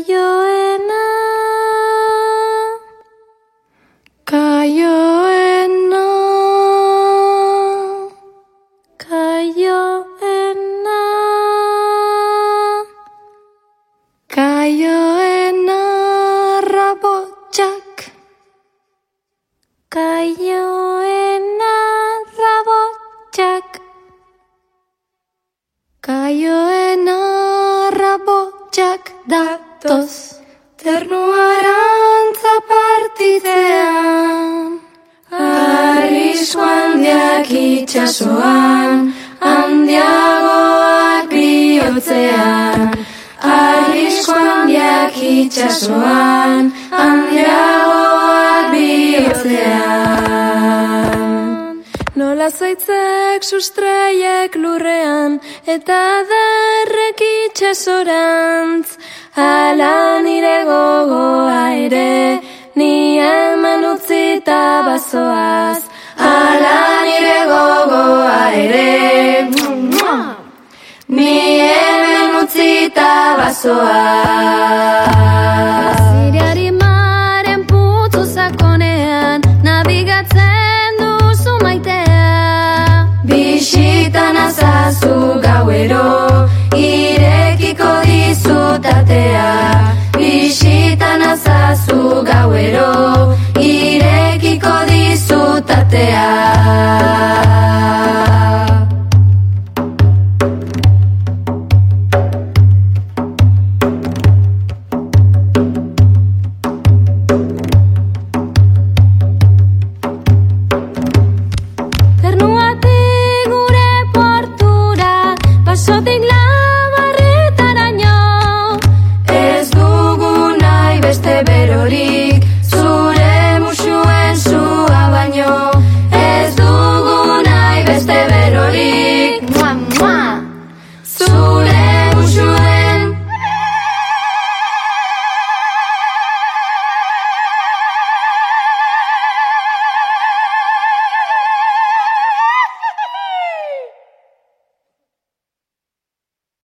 Kaioena Kaioena Kaioena Kaioena Rabotxak itxasoan, handiagoak bihotzean. Arrisko handiak itxasoan, handiagoak bihotzean. Nola zaitzek sustraiek lurrean, eta darrek itxasorantz, ala nire gogoa ere, ni hemen utzita bazoaz, ni hemen utzita bazoaz. Ziriari maren putzu sakonean, nabigatzen duzu maitea. Bisitan azazu gauero, irekiko dizutatea. Bisitan azazu gauero, irekiko dizutatea.